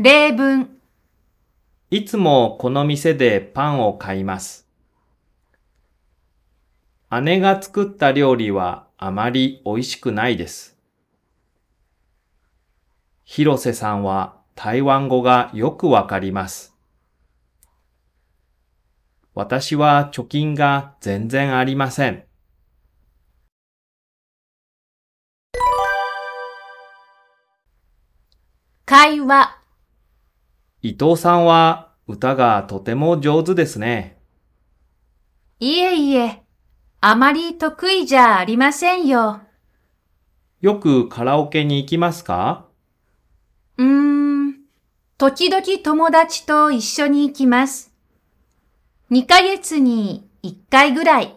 例文、いつもこの店でパンを買います。姉が作った料理はあまり美味しくないです。広瀬さんは台湾語がよくわかります。私は貯金が全然ありません。会話、伊藤さんは歌がとても上手ですね。いえいえ、あまり得意じゃありませんよ。よくカラオケに行きますか？うーん、時々友達と一緒に行きます。2ヶ月に1回ぐらい。